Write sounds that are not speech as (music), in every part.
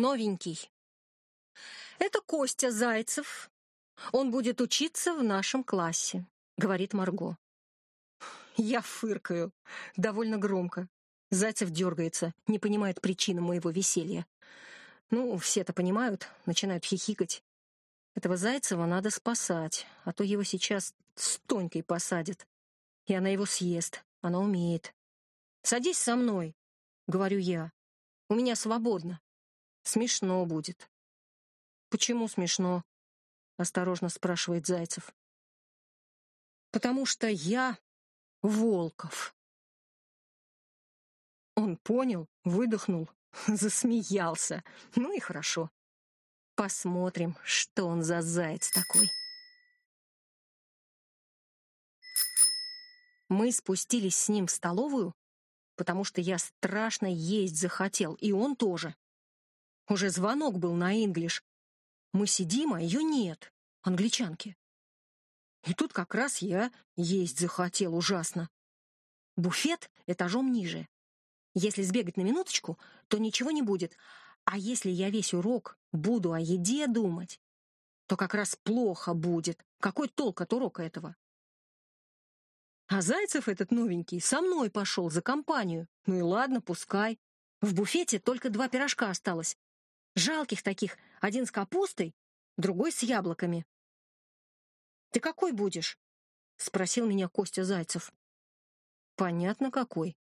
новенький. Это Костя Зайцев. Он будет учиться в нашем классе, говорит Марго. Я фыркаю, довольно громко. Зайцев дергается, не понимает причины моего веселья. Ну, все это понимают, начинают хихикать. Этого Зайцева надо спасать, а то его сейчас с Тонькой посадят. И она его съест, она умеет. «Садись со мной», — говорю я. «У меня свободно. Смешно будет». «Почему смешно?» — осторожно спрашивает Зайцев. «Потому что я Волков». Он понял, выдохнул, (laughs) засмеялся. Ну и хорошо. Посмотрим, что он за заяц такой. Мы спустились с ним в столовую, потому что я страшно есть захотел, и он тоже. Уже звонок был на инглиш. Мы сидим, а ее нет, англичанки. И тут как раз я есть захотел ужасно. Буфет этажом ниже. Если сбегать на минуточку, то ничего не будет, а если я весь урок буду о еде думать, то как раз плохо будет. Какой толк от урока этого? А Зайцев этот новенький со мной пошел за компанию. Ну и ладно, пускай. В буфете только два пирожка осталось. Жалких таких. Один с капустой, другой с яблоками. «Ты какой будешь?» — спросил меня Костя Зайцев. «Понятно, какой.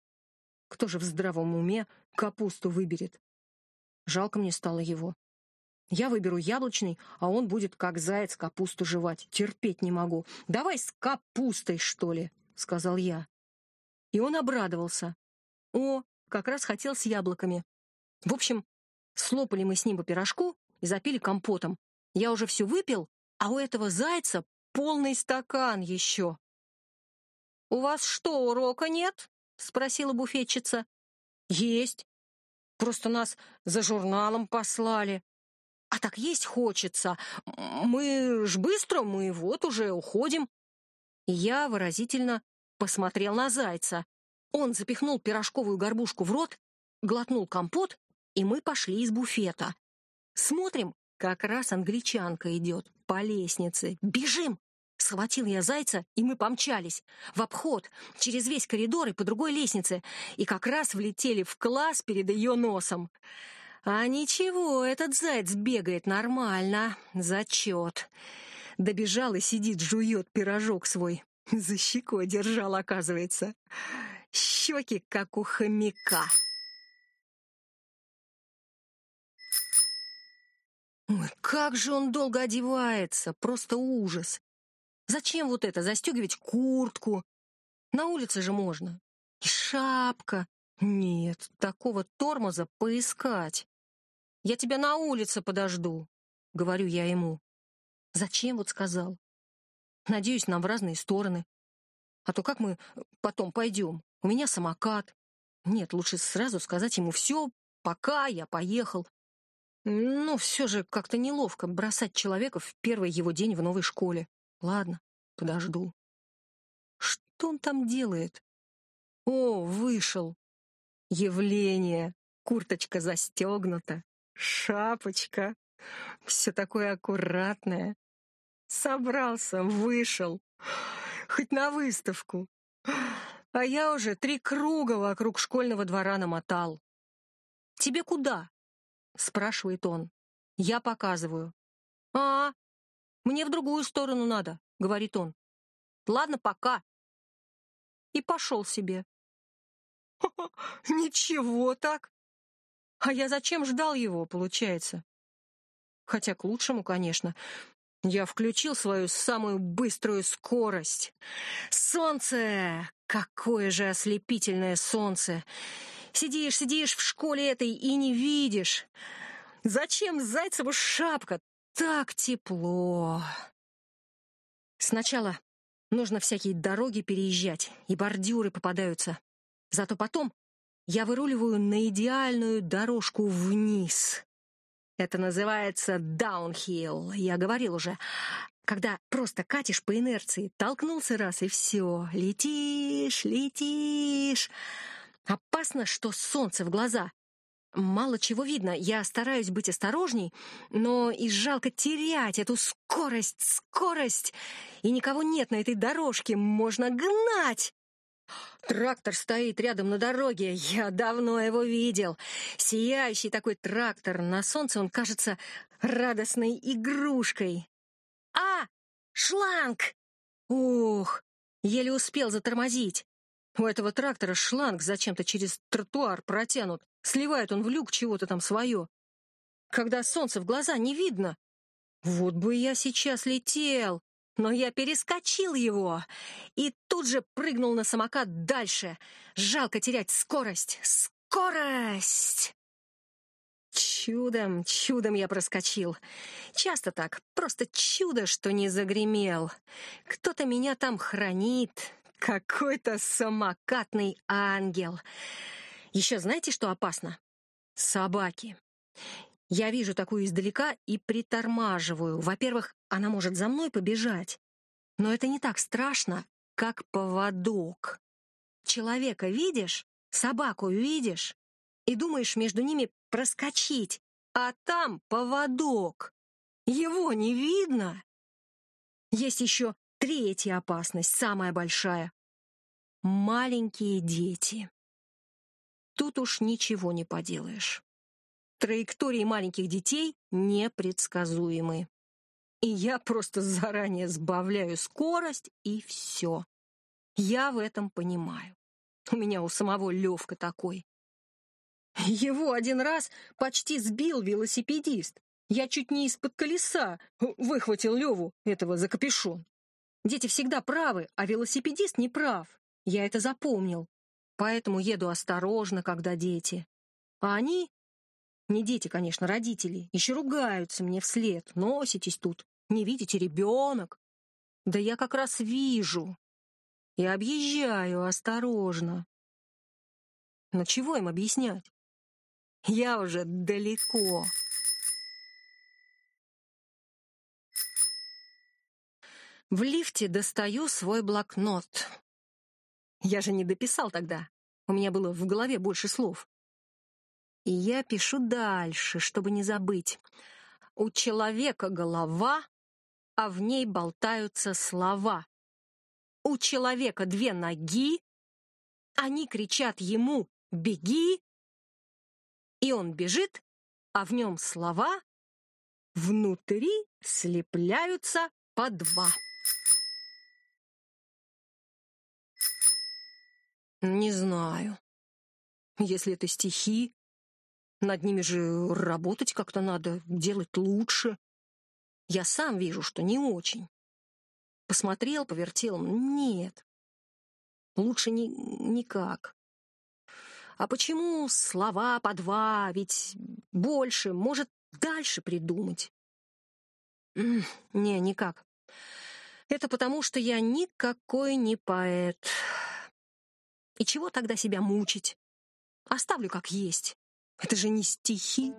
Кто же в здравом уме капусту выберет? Жалко мне стало его. Я выберу яблочный, а он будет как заяц капусту жевать. Терпеть не могу. Давай с капустой, что ли, сказал я. И он обрадовался. О, как раз хотел с яблоками. В общем, слопали мы с ним по пирожку и запили компотом. Я уже все выпил, а у этого зайца полный стакан еще. «У вас что, урока нет?» — спросила буфетчица. «Есть. Просто нас за журналом послали. А так есть хочется. Мы ж быстро, мы вот уже уходим. я выразительно посмотрел на зайца. Он запихнул пирожковую горбушку в рот, глотнул компот, и мы пошли из буфета. Смотрим, как раз англичанка идет по лестнице. Бежим! Схватил я зайца, и мы помчались. В обход, через весь коридор и по другой лестнице. И как раз влетели в класс перед ее носом. А ничего, этот заяц бегает нормально. Зачет. Добежал и сидит, жует пирожок свой. За щекой держал, оказывается. Щеки, как у хомяка. Ой, как же он долго одевается, просто ужас. Зачем вот это, застегивать куртку? На улице же можно. И шапка. Нет, такого тормоза поискать. Я тебя на улице подожду, говорю я ему. Зачем вот сказал? Надеюсь, нам в разные стороны. А то как мы потом пойдем? У меня самокат. Нет, лучше сразу сказать ему все, пока я поехал. Ну, все же как-то неловко бросать человека в первый его день в новой школе. Ладно, подожду. Что он там делает? О, вышел. Явление. Курточка застегнута. Шапочка. Все такое аккуратное. Собрался, вышел. Хоть на выставку. А я уже три круга вокруг школьного двора намотал. «Тебе куда?» — спрашивает он. Я показываю. «А, мне в другую сторону надо, говорит он. Ладно, пока. И пошел себе. (laughs) Ничего так. А я зачем ждал его, получается? Хотя к лучшему, конечно. Я включил свою самую быструю скорость. Солнце! Какое же ослепительное солнце! Сидишь, сидишь в школе этой и не видишь. Зачем Зайцеву шапка? Так тепло. Сначала нужно всякие дороги переезжать, и бордюры попадаются. Зато потом я выруливаю на идеальную дорожку вниз. Это называется даунхилл, я говорил уже. Когда просто катишь по инерции, толкнулся раз и все, летишь, летишь. Опасно, что солнце в глаза. мало чего видно. Я стараюсь быть осторожней, но и жалко терять эту скорость, скорость. И никого нет на этой дорожке, можно гнать. Трактор стоит рядом на дороге. Я давно его видел. Сияющий такой трактор. На солнце он кажется радостной игрушкой. А! Шланг! Ух! Еле успел затормозить. У этого трактора шланг зачем-то через тротуар протянут. Сливает он в люк чего-то там свое. Когда солнце в глаза не видно. Вот бы я сейчас летел. Но я перескочил его и тут же прыгнул на самокат дальше. Жалко терять скорость. Скорость! Чудом, чудом я проскочил. Часто так, просто чудо, что не загремел. Кто-то меня там хранит. Какой-то самокатный ангел. Еще знаете, что опасно? Собаки. Я вижу такую издалека и притормаживаю. Во-первых, она может за мной побежать. Но это не так страшно, как поводок. Человека видишь, собаку видишь, и думаешь между ними проскочить, а там поводок. Его не видно. Есть еще третья опасность, самая большая. Маленькие дети. Тут уж ничего не поделаешь. Траектории маленьких детей непредсказуемы. И я просто заранее сбавляю скорость, и все. Я в этом понимаю. У меня у самого Левка такой. Его один раз почти сбил велосипедист. Я чуть не из-под колеса выхватил Леву, этого за капюшон. Дети всегда правы, а велосипедист не прав. Я это запомнил. Поэтому еду осторожно, когда дети. А они не дети, конечно, родители. Еще ругаются мне вслед. Носитесь тут. Не видите, ребенок. Да я как раз вижу. И объезжаю осторожно. Но чего им объяснять? Я уже далеко. В лифте достаю свой блокнот. Я же не дописал тогда. У меня было в голове больше слов. И я пишу дальше, чтобы не забыть. У человека голова, а в ней болтаются слова. У человека две ноги, они кричат ему «беги», и он бежит, а в нем слова внутри слепляются по два. Не знаю. Если это стихи, над ними же работать как-то надо, делать лучше. Я сам вижу, что не очень. Посмотрел, повертел. Нет. Лучше ни, никак. А почему слова по два? Ведь больше, может, дальше придумать. Не, никак. Это потому, что я никакой не поэт. И чего тогда себя мучить? Оставлю как есть. Это же не стихи.